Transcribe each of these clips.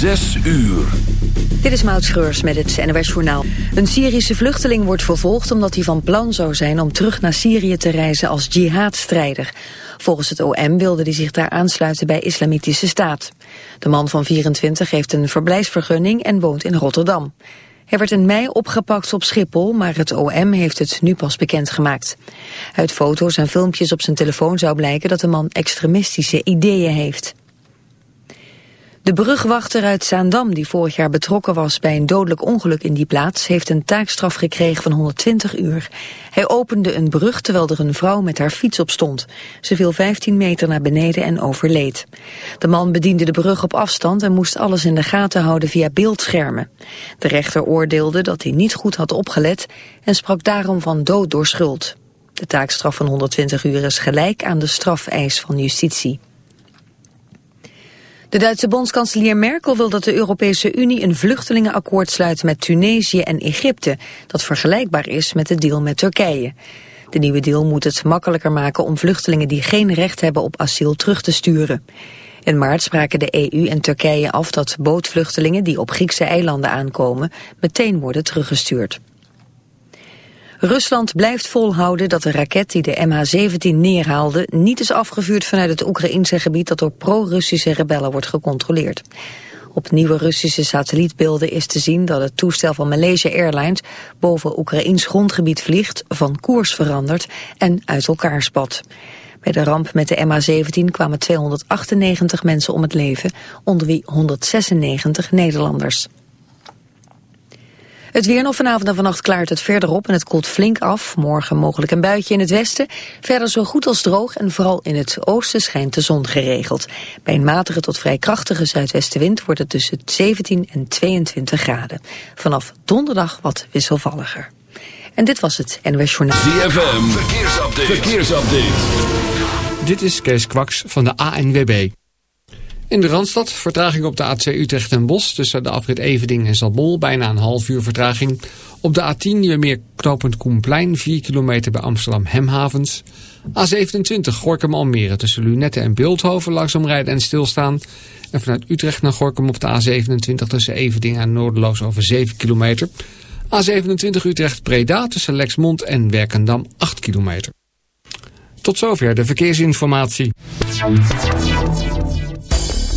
Zes uur. Dit is Maud Schreurs met het NOS Journaal. Een Syrische vluchteling wordt vervolgd omdat hij van plan zou zijn... om terug naar Syrië te reizen als jihadstrijder. Volgens het OM wilde hij zich daar aansluiten bij Islamitische Staat. De man van 24 heeft een verblijfsvergunning en woont in Rotterdam. Hij werd in mei opgepakt op Schiphol, maar het OM heeft het nu pas bekendgemaakt. Uit foto's en filmpjes op zijn telefoon zou blijken dat de man extremistische ideeën heeft. De brugwachter uit Zaandam, die vorig jaar betrokken was bij een dodelijk ongeluk in die plaats, heeft een taakstraf gekregen van 120 uur. Hij opende een brug terwijl er een vrouw met haar fiets op stond. Ze viel 15 meter naar beneden en overleed. De man bediende de brug op afstand en moest alles in de gaten houden via beeldschermen. De rechter oordeelde dat hij niet goed had opgelet en sprak daarom van dood door schuld. De taakstraf van 120 uur is gelijk aan de strafeis van justitie. De Duitse bondskanselier Merkel wil dat de Europese Unie een vluchtelingenakkoord sluit met Tunesië en Egypte, dat vergelijkbaar is met de deal met Turkije. De nieuwe deal moet het makkelijker maken om vluchtelingen die geen recht hebben op asiel terug te sturen. In maart spraken de EU en Turkije af dat bootvluchtelingen die op Griekse eilanden aankomen meteen worden teruggestuurd. Rusland blijft volhouden dat de raket die de MH17 neerhaalde... niet is afgevuurd vanuit het Oekraïnse gebied... dat door pro-Russische rebellen wordt gecontroleerd. Op nieuwe Russische satellietbeelden is te zien dat het toestel van Malaysia Airlines boven Oekraïns grondgebied vliegt, van koers verandert en uit elkaar spat. Bij de ramp met de MH17 kwamen 298 mensen om het leven, onder wie 196 Nederlanders. Het weer nog vanavond en vannacht klaart het verder op en het koelt flink af. Morgen mogelijk een buitje in het westen. Verder zo goed als droog en vooral in het oosten schijnt de zon geregeld. Bij een matige tot vrij krachtige zuidwestenwind wordt het tussen 17 en 22 graden. Vanaf donderdag wat wisselvalliger. En dit was het NOS Journaal. ZFM, verkeersupdate. verkeersupdate. Dit is Kees Kwaks van de ANWB. In de Randstad vertraging op de A2 Utrecht en Bos tussen de afrit Eveding en Zalbol bijna een half uur vertraging. Op de A10 meer knooppunt Koenplein 4 kilometer bij Amsterdam Hemhavens. A27 Gorkum Almere tussen Lunette en Beeldhoven langzaam rijden en stilstaan. En vanuit Utrecht naar Gorkum op de A27 tussen Eveding en Noorderloos over 7 kilometer. A27 Utrecht Preda tussen Lexmond en Werkendam 8 kilometer. Tot zover de verkeersinformatie.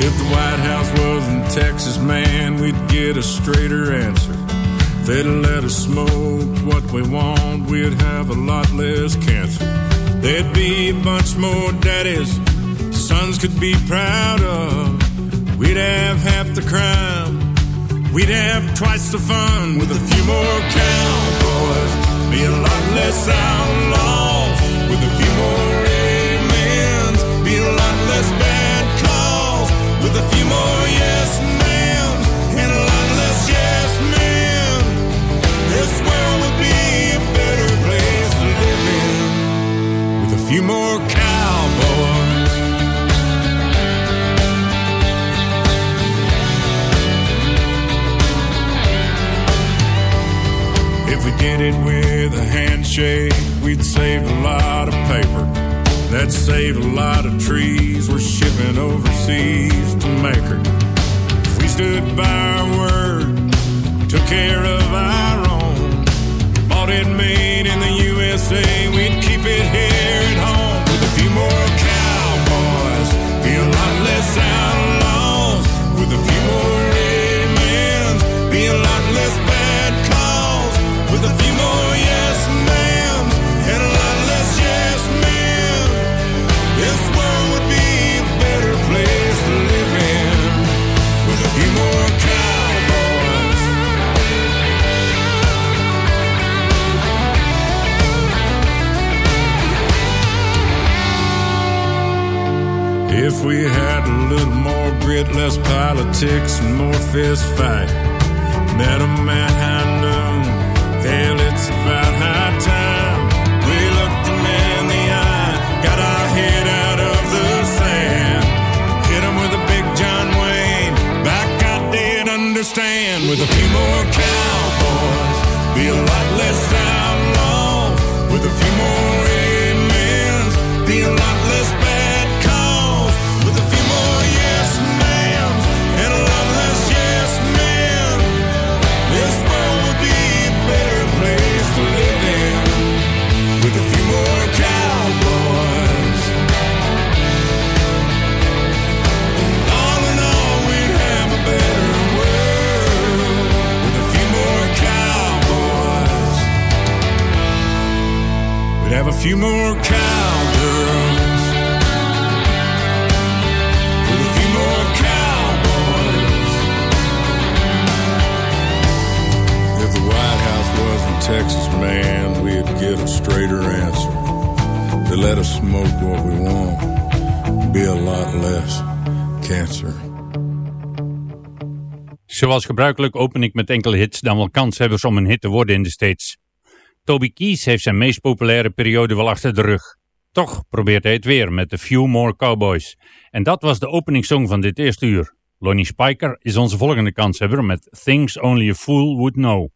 If the White House was in Texas, man, we'd get a straighter answer. If they'd let us smoke what we want, we'd have a lot less cancer. There'd be a bunch more daddies sons could be proud of. We'd have half the crime. We'd have twice the fun with a few more cowboys. Be a lot less outlaws with a few more amens. Be a lot less If we did it with a handshake, we'd save a lot of paper. That'd save a lot of trees. We're shipping overseas to make her. If we stood by our word, took care of our own, bought it made in the USA, we'd keep it here at home. With a few more cowboys, be a lot less outlaws, a little more grit, less politics, and more fist fight. Met a man high noon, hell, it's about high time. We looked him in the eye, got our head out of the sand. Hit him with a big John Wayne, back I did understand. With a few more We'd have a few more cowgirls. With a few more cowboys. If the White House wasn't Texas, man, we'd get a straighter answer. They let us smoke what we want, be a lot less cancer. Zoals gebruikelijk open ik met enkele hits dan wel kanshebbers om een hit te worden in de States. Toby Keith heeft zijn meest populaire periode wel achter de rug. Toch probeert hij het weer met The Few More Cowboys. En dat was de openingssong van dit eerste uur. Lonnie Spiker is onze volgende kanshebber met Things Only a Fool Would Know.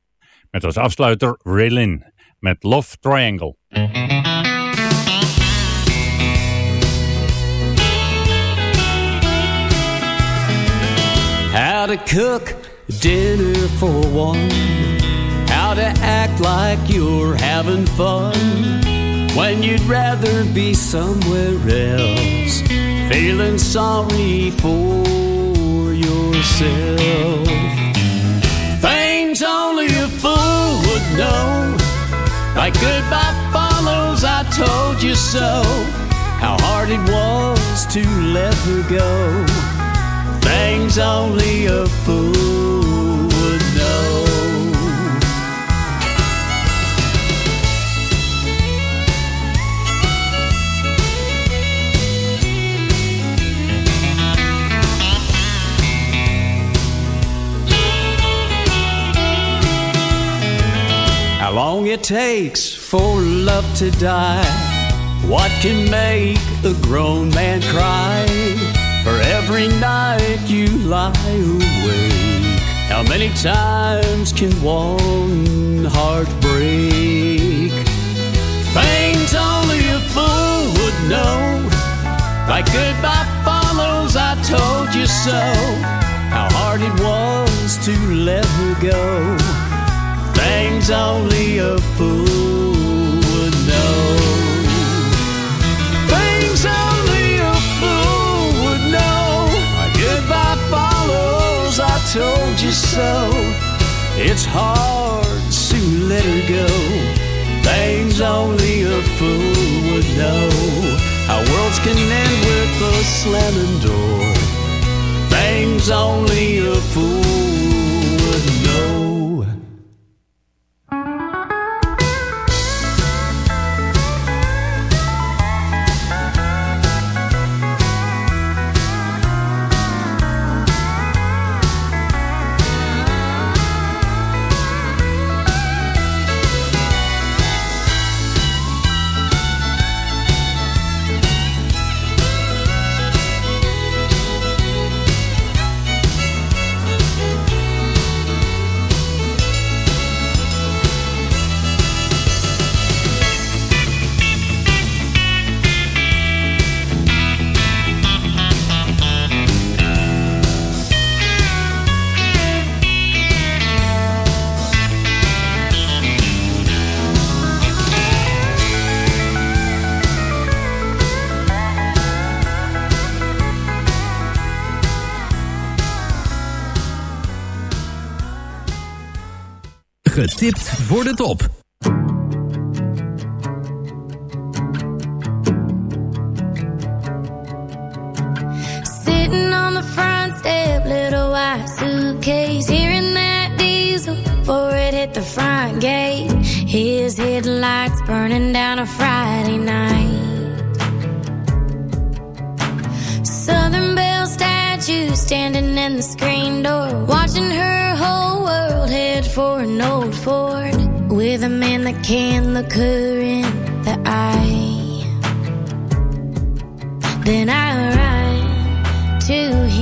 Met als afsluiter Ray Lynn met Love Triangle. How to cook dinner for one. To act like you're having fun when you'd rather be somewhere else. Feeling sorry for yourself. Things only a fool would know. Like goodbye follows, I told you so. How hard it was to let her go. Things only a fool How long it takes for love to die. What can make a grown man cry? For every night you lie awake, how many times can one heart break? Things only a fool would know. Like goodbye follows, I told you so. How hard it was to let her go. Things only a fool would know. Things only a fool would know. My goodbye follows, I told you so. It's hard to let her go. Things only a fool would know. How worlds can end with a slamming door. Things only a fool Getipt voor de top. Sitting on the front step, little white suitcase, hearing that diesel before it hit the front gate. His headlights burning down a Friday night. Southern Belle statue standing in the screen door, for an old Ford with a man that can look her in the eye. Then I run to him,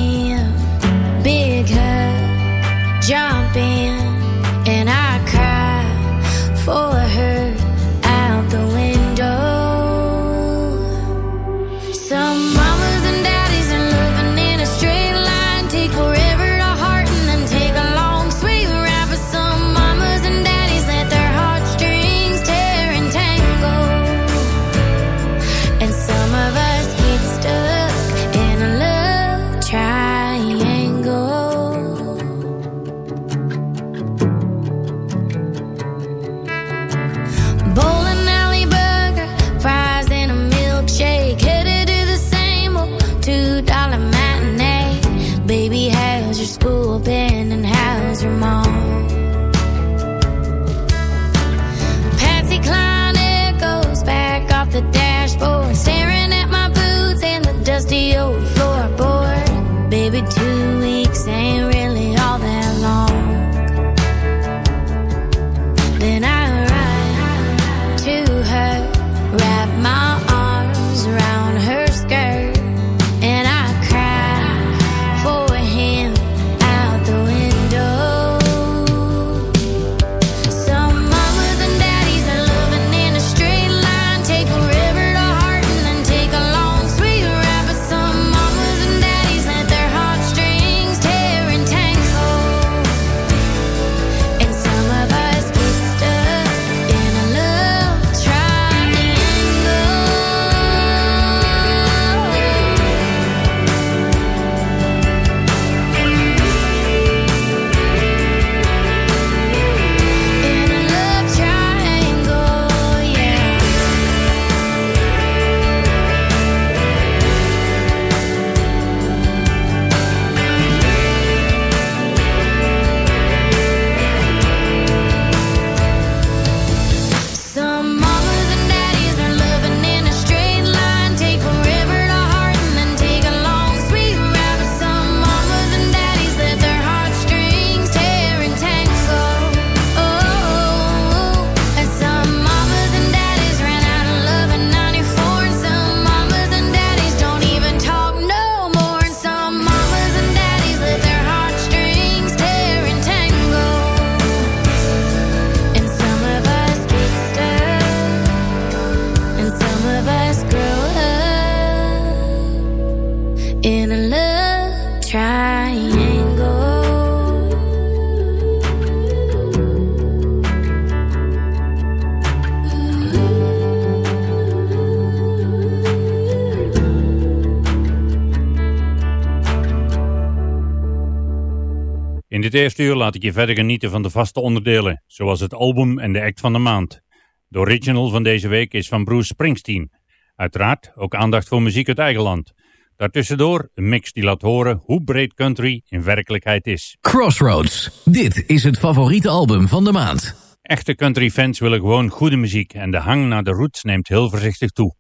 dit eerste uur laat ik je verder genieten van de vaste onderdelen, zoals het album en de act van de maand. De original van deze week is van Bruce Springsteen. Uiteraard ook aandacht voor muziek uit eigen land. Daartussendoor een mix die laat horen hoe breed country in werkelijkheid is. Crossroads. Dit is het favoriete album van de maand. Echte country-fans willen gewoon goede muziek en de hang naar de roots neemt heel voorzichtig toe.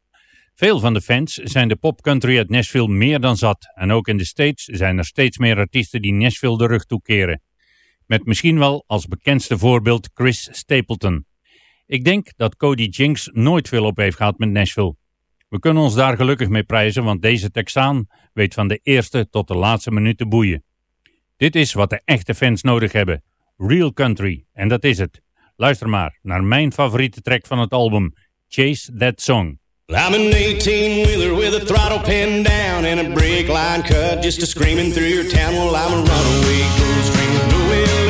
Veel van de fans zijn de popcountry uit Nashville meer dan zat en ook in de States zijn er steeds meer artiesten die Nashville de rug toekeren. Met misschien wel als bekendste voorbeeld Chris Stapleton. Ik denk dat Cody Jinks nooit veel op heeft gehad met Nashville. We kunnen ons daar gelukkig mee prijzen, want deze Texaan weet van de eerste tot de laatste minuut te boeien. Dit is wat de echte fans nodig hebben. Real country, en dat is het. Luister maar naar mijn favoriete track van het album, Chase That Song. I'm an 18-wheeler with a throttle pinned down and a brake line cut just a screaming through your town. Well, I'm a runaway ghost train with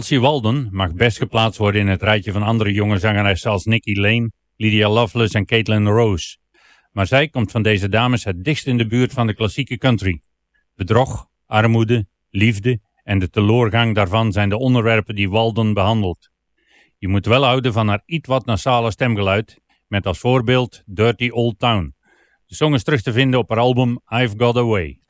Kelsey Walden mag best geplaatst worden in het rijtje van andere jonge zangeressen als Nikki Lane, Lydia Loveless en Caitlin Rose. Maar zij komt van deze dames het dichtst in de buurt van de klassieke country. Bedrog, armoede, liefde en de teloorgang daarvan zijn de onderwerpen die Walden behandelt. Je moet wel houden van haar iets wat nasale stemgeluid, met als voorbeeld Dirty Old Town. De song is terug te vinden op haar album I've Got Away.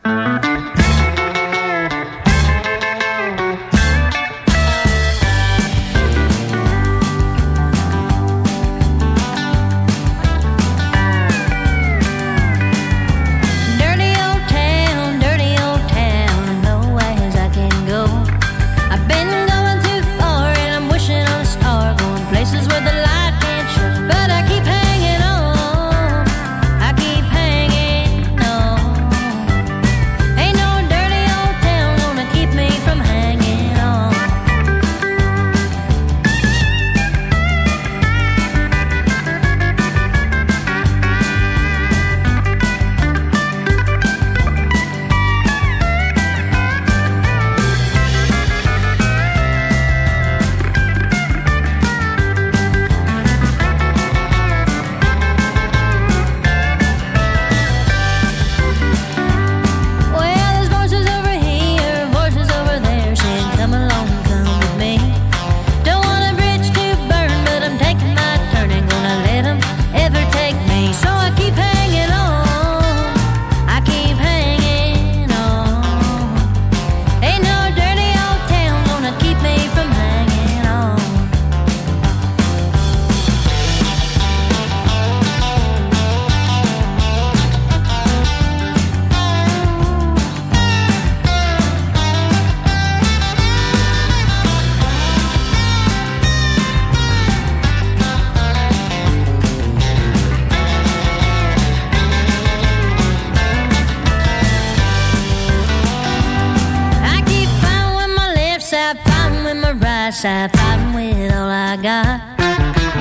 Side, fighting with all I got.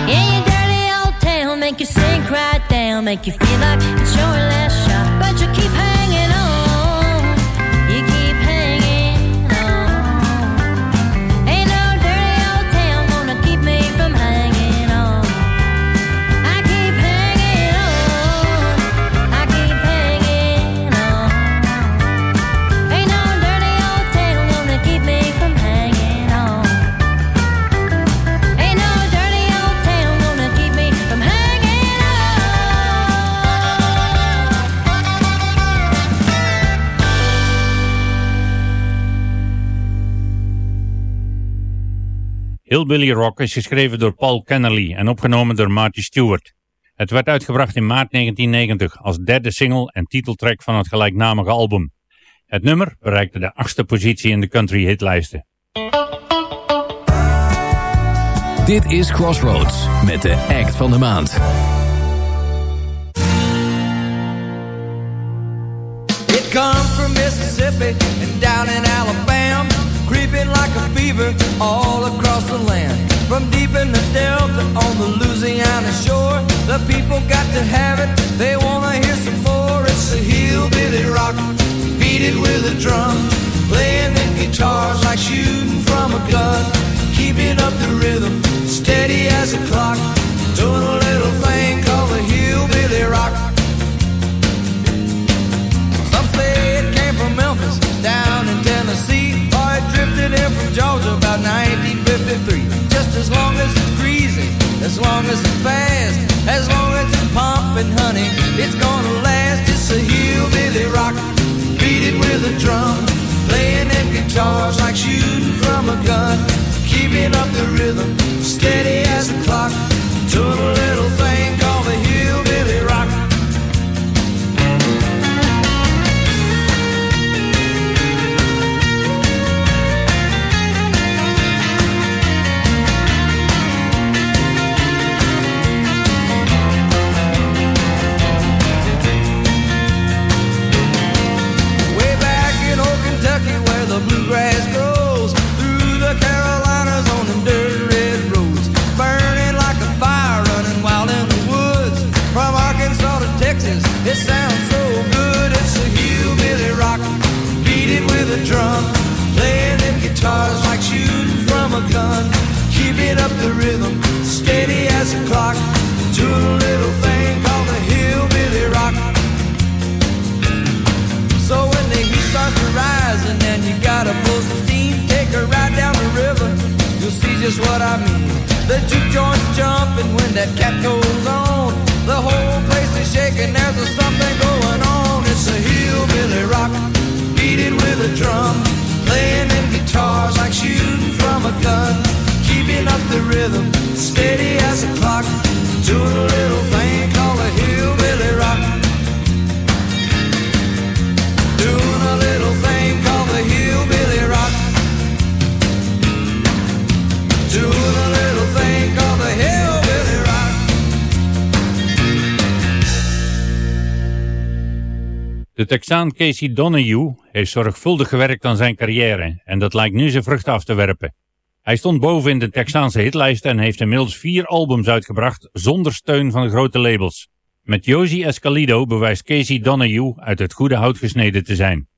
Yeah, your dirty old town make you sink right down, make you feel like it's your last shot, but you keep hanging Hillbilly Rock is geschreven door Paul Kennerly en opgenomen door Marty Stewart. Het werd uitgebracht in maart 1990 als derde single en titeltrack van het gelijknamige album. Het nummer bereikte de achtste positie in de country hitlijsten. Dit is Crossroads met de act van de maand. It comes from Mississippi and down in Alabama, creeping like a fever all across the land. From deep in the Delta on the Louisiana shore, the people got to have it. They wanna hear some more. It's a hillbilly rock, beat it with a drum, playing the guitars like shooting from a gun, keeping up the rhythm, steady as a clock, it drifted from Georgia about 1953. Just as long as it's greasy, as long as it's fast, as long as it's pumping, honey, it's gonna last. It's a hillbilly rock, beat it with a drum, playing them guitars like shooting from a gun, keeping up the rhythm, steady that cat goes on. The whole place is shaking, there's a something going on. It's a hillbilly rock, beating with a drum. Playing them guitars like shooting from a gun. Keeping up the rhythm, steady as a clock. Doing a little De Texaan Casey Donahue heeft zorgvuldig gewerkt aan zijn carrière en dat lijkt nu zijn vruchten af te werpen. Hij stond boven in de Texaanse hitlijst en heeft inmiddels vier albums uitgebracht zonder steun van grote labels. Met Josie Escalido bewijst Casey Donahue uit het goede hout gesneden te zijn.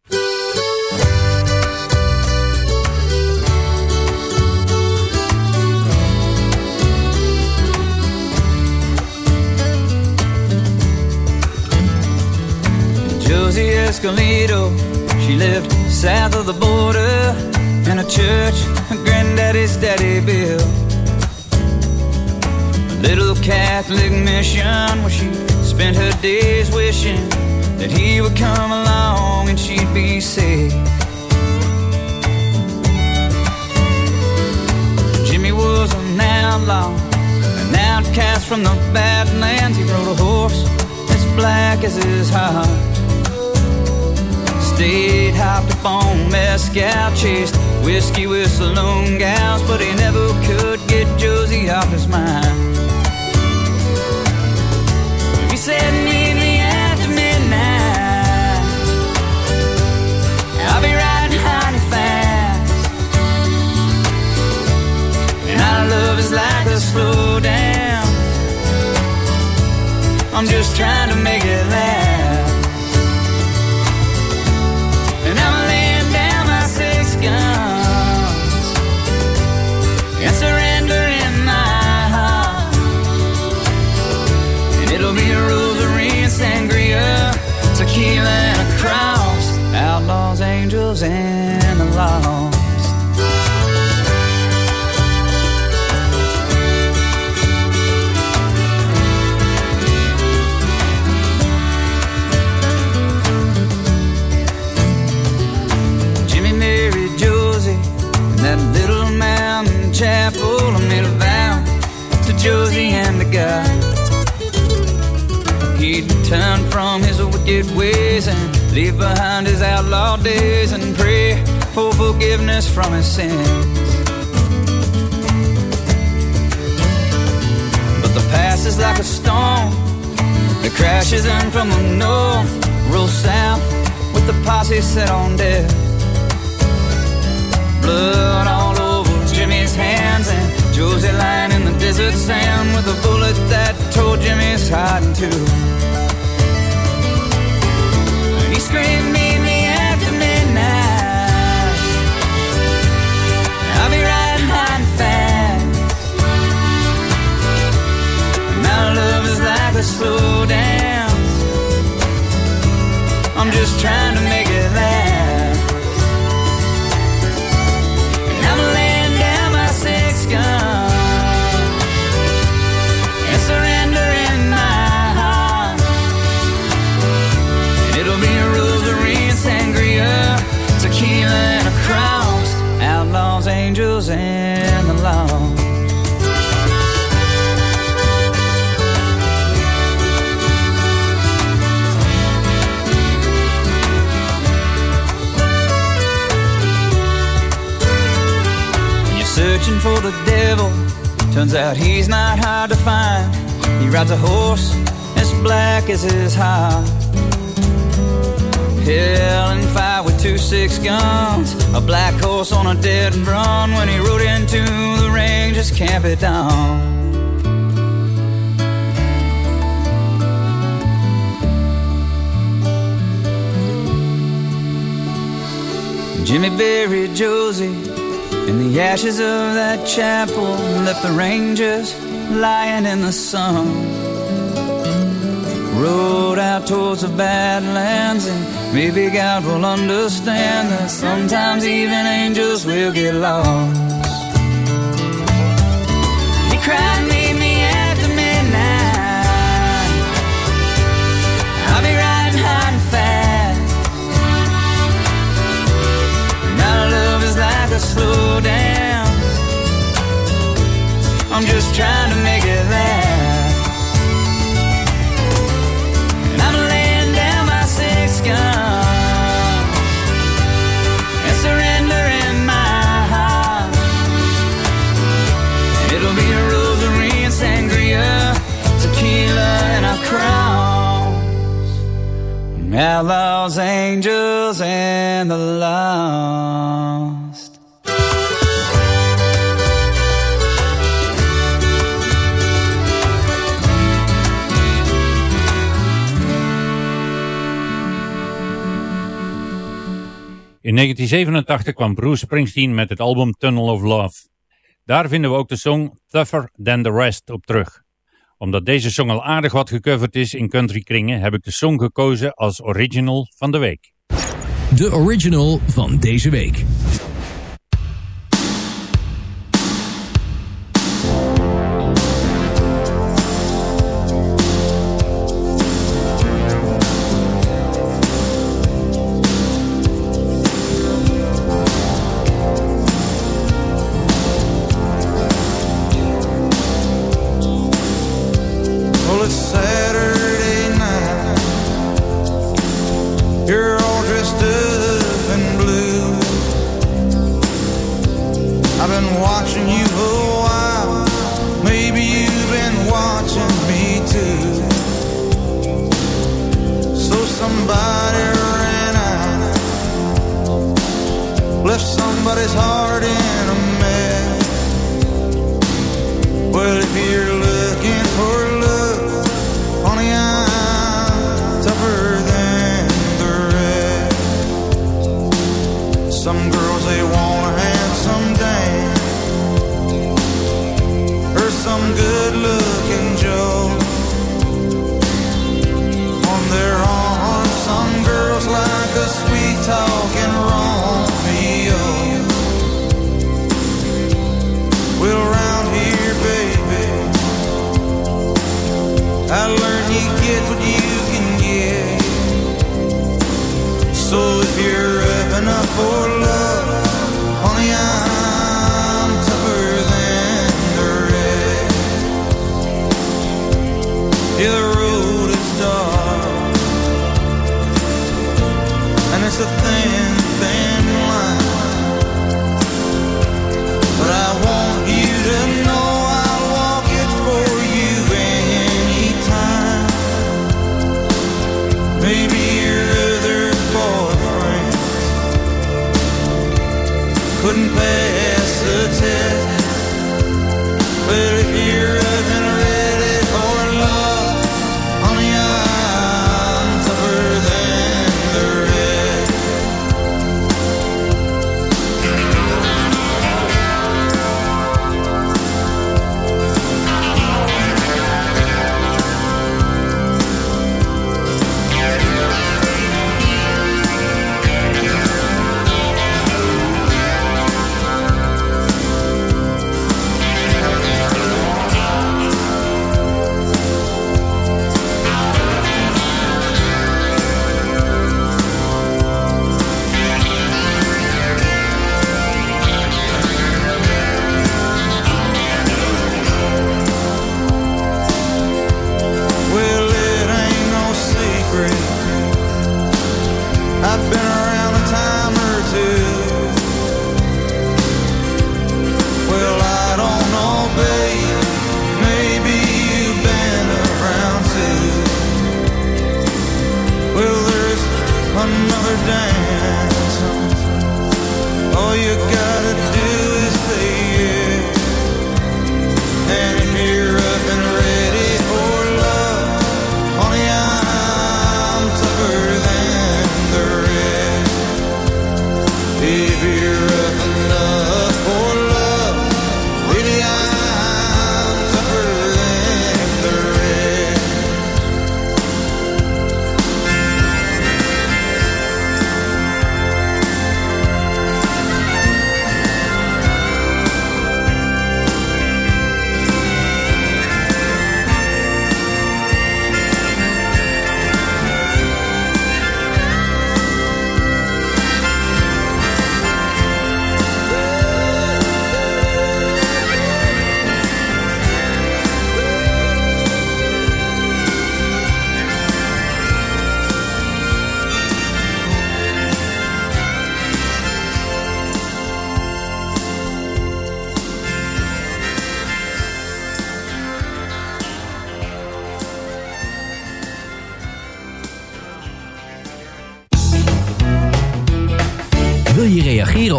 Josie she lived south of the border in a church her granddaddy's daddy built. A little Catholic mission where she spent her days wishing that he would come along and she'd be safe. Jimmy was an outlaw, an outcast from the Badlands. He rode a horse as black as his heart. Stayed hopped up on mezcal, chased whiskey with saloon gals, but he never could get Josie off his mind. He said, "Meet me after midnight. I'll be riding honey fast, and our love is like a slow down. I'm just trying to make it last." And surrender in my heart. And it'll be a rosary and sangria, tequila and a cross, outlaws, angels, and forgiveness from his sins. But the past is like a storm that crashes in from the north, rolls south with the posse set on death. Blood all over Jimmy's hands and Josie lying in the desert sand with a bullet that tore Jimmy's heart in two. He screamed, is slow dance. I'm just trying to make it last. And I'm laying down my six guns and surrendering my heart. And it'll be a rosary and sangria, tequila and a cross, outlaws, angels, and for the devil, turns out he's not hard to find. He rides a horse as black as his heart. Hell and fire with two six guns. A black horse on a dead run when he rode into the ranger's camp at dawn. Jimmy buried Josie in the ashes of that chapel left the rangers lying in the sun. Rode out towards the Badlands and maybe God will understand that sometimes even angels will get lost. slow down. I'm just trying to make it last. And I'm laying down my six guns and surrendering my heart. It'll be a rosary and sangria, tequila and our crowns. Outlaws, angels, and the law. In 1987 kwam Bruce Springsteen met het album Tunnel of Love. Daar vinden we ook de song Tougher Than The Rest op terug. Omdat deze song al aardig wat gecoverd is in countrykringen heb ik de song gekozen als original van de week. De original van deze week. couldn't pass the test.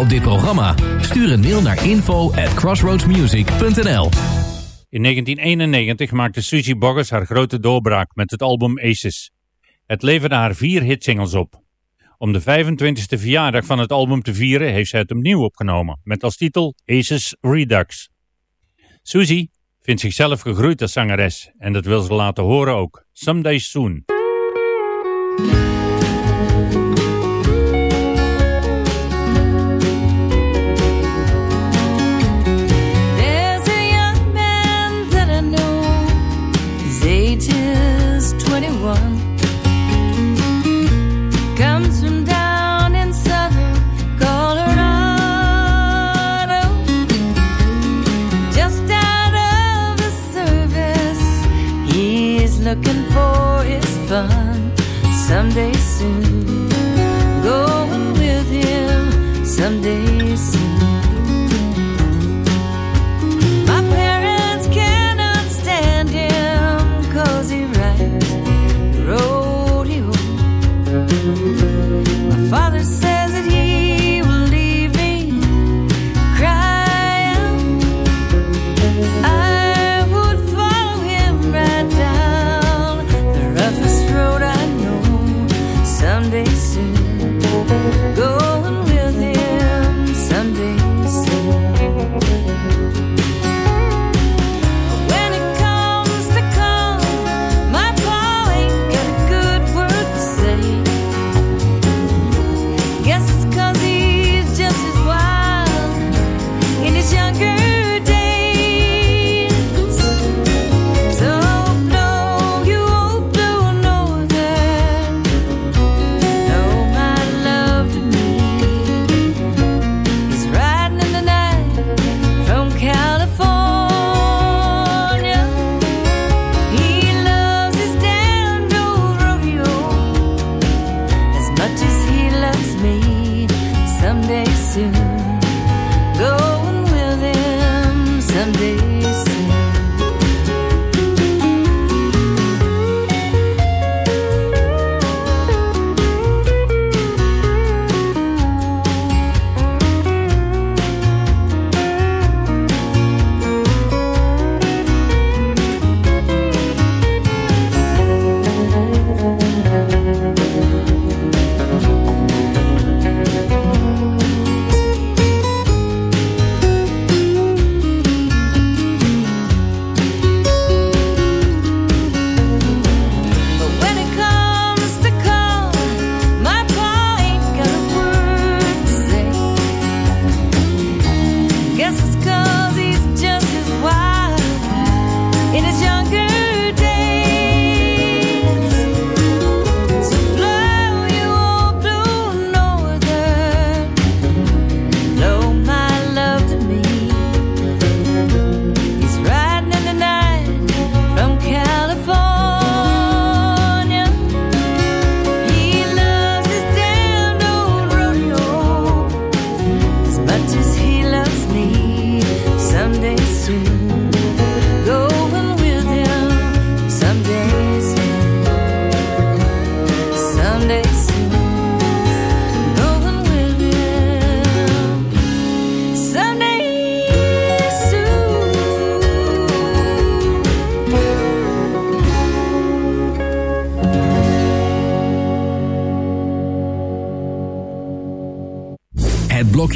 Op dit programma? Stuur een mail naar info at crossroadsmusic.nl In 1991 maakte Suzy Boggess haar grote doorbraak met het album Aces. Het leverde haar vier hitsingles op. Om de 25e verjaardag van het album te vieren heeft zij het opnieuw opgenomen, met als titel Aces Redux. Suzy vindt zichzelf gegroeid als zangeres en dat wil ze laten horen ook. Someday Soon. Someday soon. Going with him someday soon. My parents cannot stand he rides the rodeo. My father says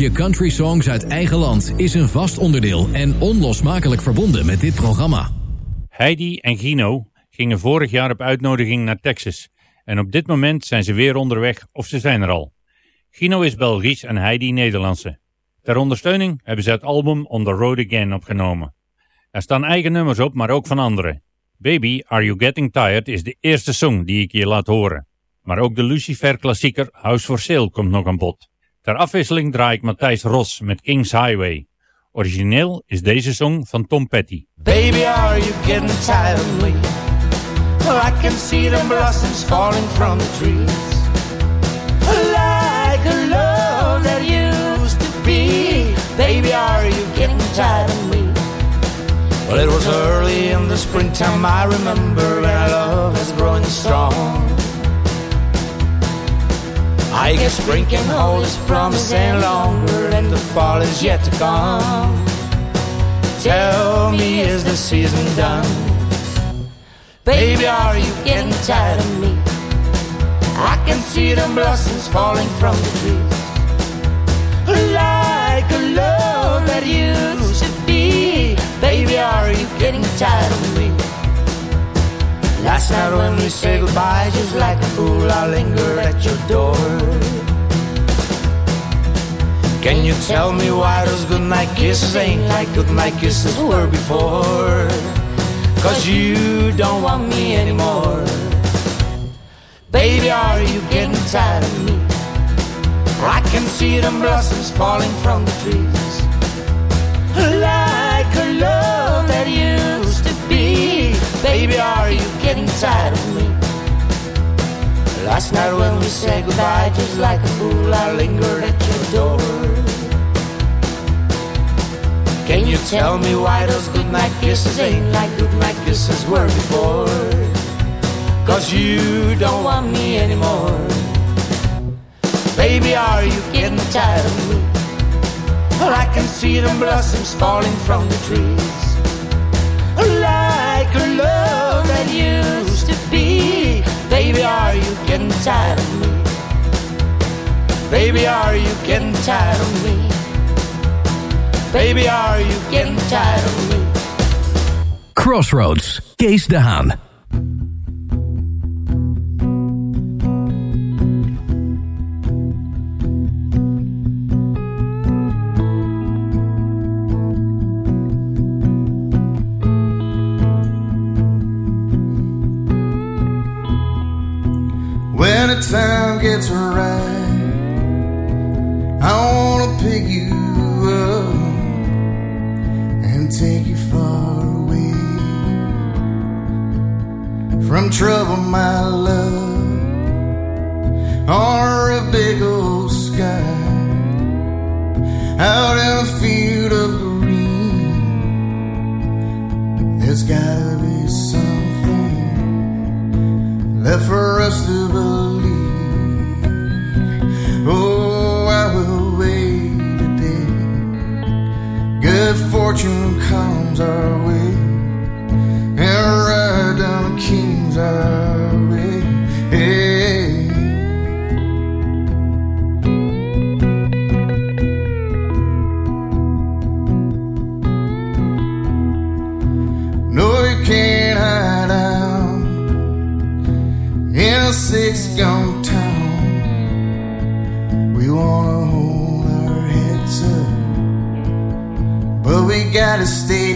Blokje Country Songs uit eigen land is een vast onderdeel en onlosmakelijk verbonden met dit programma. Heidi en Gino gingen vorig jaar op uitnodiging naar Texas. En op dit moment zijn ze weer onderweg of ze zijn er al. Gino is Belgisch en Heidi Nederlandse. Ter ondersteuning hebben ze het album On The Road Again opgenomen. Er staan eigen nummers op, maar ook van anderen. Baby, Are You Getting Tired is de eerste song die ik je laat horen. Maar ook de Lucifer klassieker House for Sale komt nog aan bod. Ter afwisseling draai ik Matthijs Ros met King's Highway. Origineel is deze song van Tom Petty. Baby, are you getting tired of me? Well, I can see the blossoms falling from the trees. Like a love that used to be. Baby, are you getting tired of me? Well, it was early in the springtime, I remember, and our love is growing strong. I guess spring can hold its promise and longer, and the fall is yet to come. Tell me, is the season done? Baby, are you getting tired of me? I can see the blossoms falling from the trees. Like a love that used to be. Baby, are you getting tired of me? Last night when we say goodbye, just like a fool, I lingered at your door. Can you tell me why those goodnight kisses ain't like goodnight kisses were before? Cause you don't want me anymore. Baby, are you getting tired of me? I can see them blossoms falling from the trees. Like a love that used to be. Baby, are you getting tired of me? Last night when we said goodbye, just like a fool, I lingered at your door. Can you tell me why those goodnight kisses ain't like goodnight kisses were before? Cause you don't want me anymore. Baby, are you getting tired of me? Well, I can see the blossoms falling from the trees. Like a love that used to be. Baby, are you getting tired of me? Baby, are you getting tired of me? Baby, are you getting tired of me? Crossroads, Kees de Haan. Time gets right, I wanna pick you up and take you far away from trouble, my love, or a big old sky out in a field of green. There's gotta be something left for us to believe. Good fortune comes our way, and ride down the King's Highway. We gotta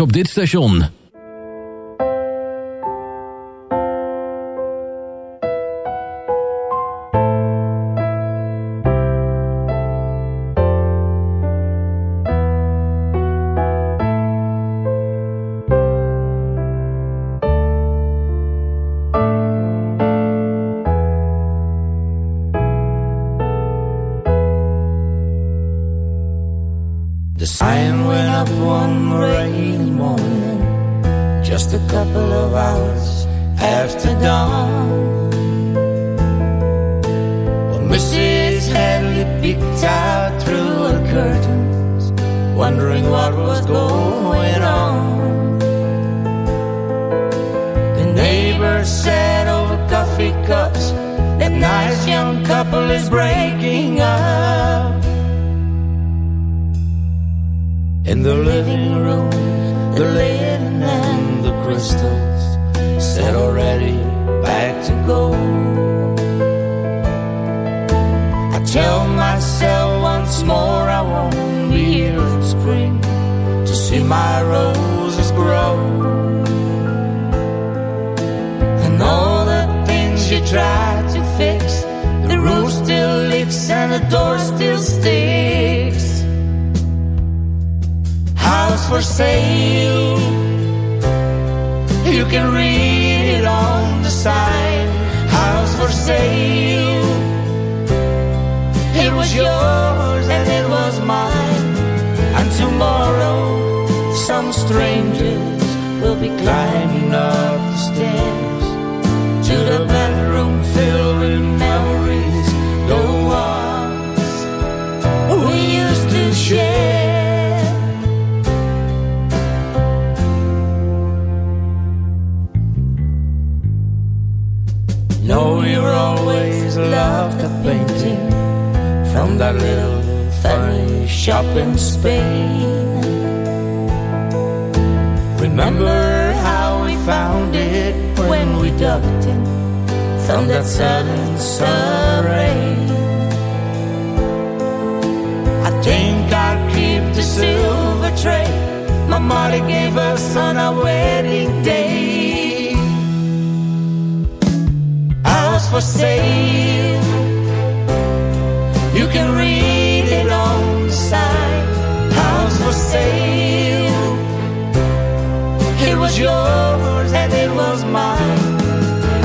Op dit station. Once more I won't be here in spring to see my roses grow. And all the things you try to fix, the roof still leaks and the door still sticks. House for sale. You can read it on the sign. House for sale. It was yours some strangers will be climbing up the stairs to the bedroom filled with memories. The ones we used to share. know you always loved a painting from that little funny shop in Spain. Remember how we found it when we ducked in from that sudden summer rain. I think I'll keep the silver tray my mother gave us on our wedding day house for sale. You can read was yours and it was mine.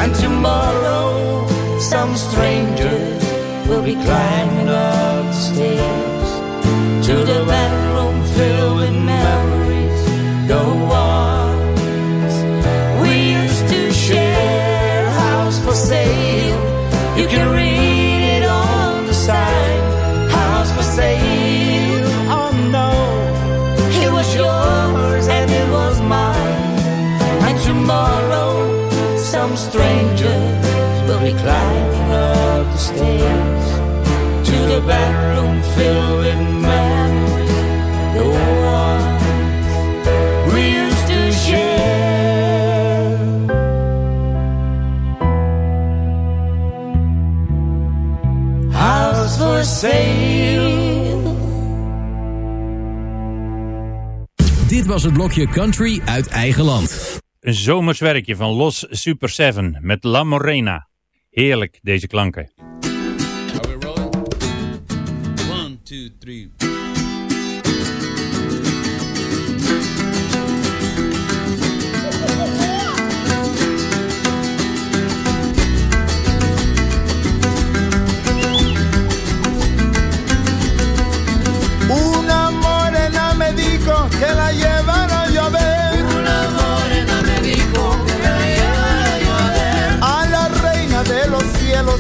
And tomorrow, some strangers will be climbing upstairs to the bedroom het blokje Country uit eigen land. Een zomers werkje van Los Super 7 met La Morena. Heerlijk, deze klanken. One, two, three.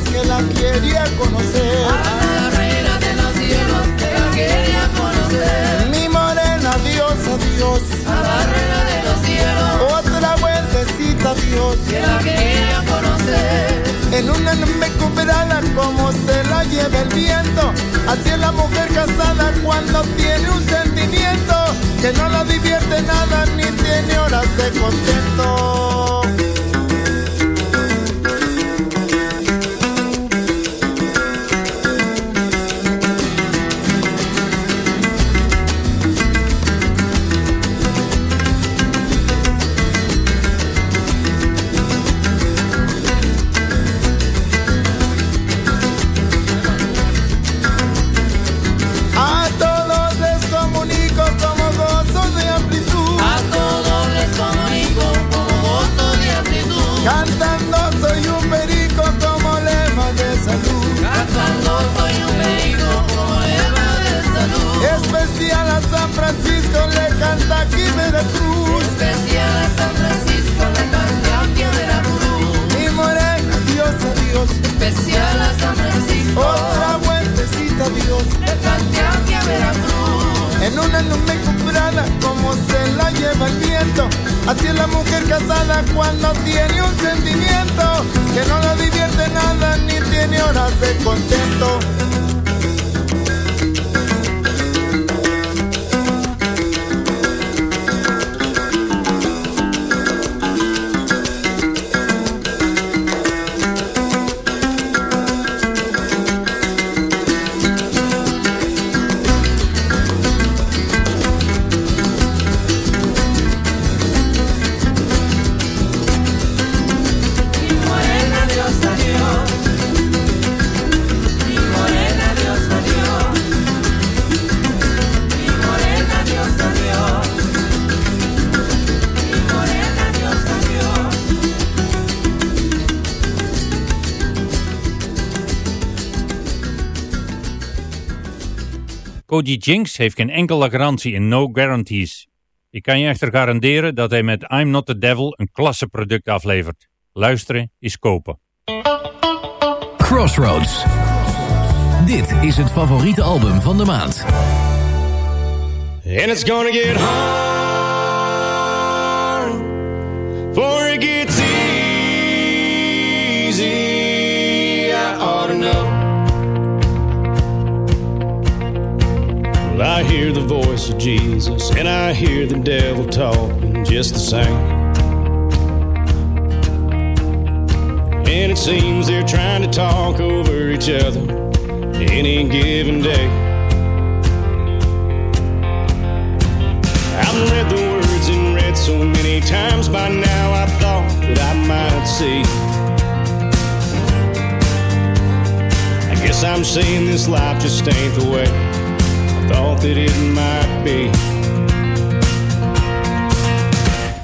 Cielos que la quería conocer. A la reina de los cielos que la quería conocer. Mi morena, Dios, adiós. A la reina de los cielos Otra vueltecita, Dios. que la quería conocer. En una nube cubrada como se la lleva el viento. Así es la mujer casada cuando tiene un sentimiento que no la divierte nada ni tiene horas de contento. Jinks heeft geen enkele garantie en no guarantees. Ik kan je echter garanderen dat hij met I'm Not The Devil een klasse product aflevert. Luisteren is kopen. Crossroads. Dit is het favoriete album van de maand. And it's gonna get hard hear the voice of Jesus, and I hear the devil talking just the same. And it seems they're trying to talk over each other any given day. I've read the words and read so many times by now I thought that I might see. I guess I'm saying this life just ain't the way thought that it might be.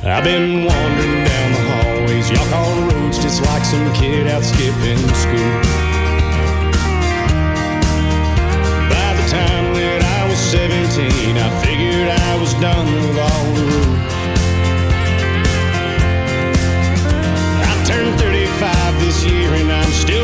I've been wandering down the hallways, y'all the roads just like some kid out skipping school. By the time that I was 17, I figured I was done with all the rules. I turned 35 this year and I'm still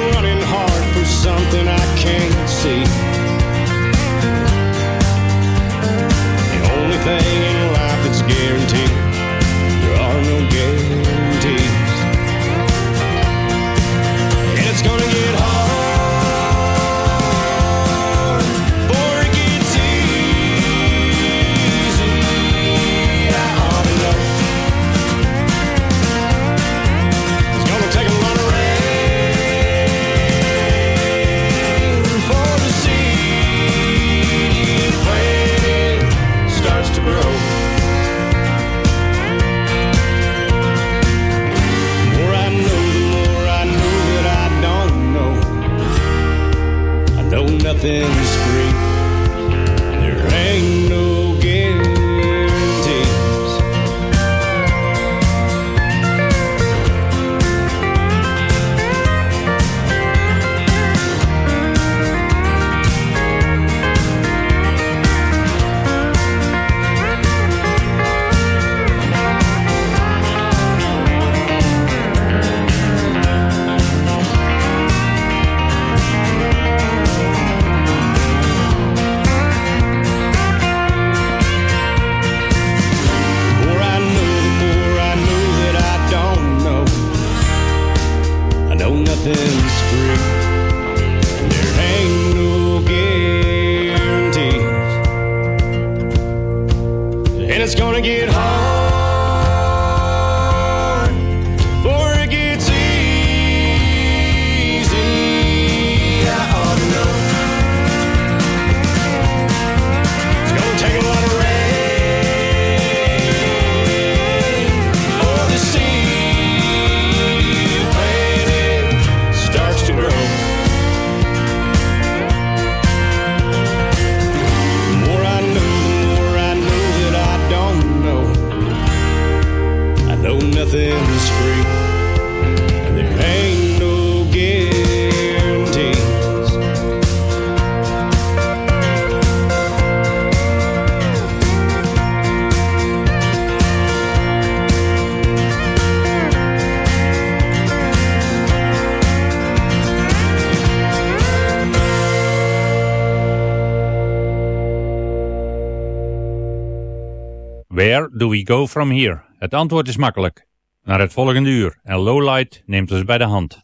Where do we go from here? Het antwoord is makkelijk. Naar het volgende uur. En Lowlight neemt ons bij de hand.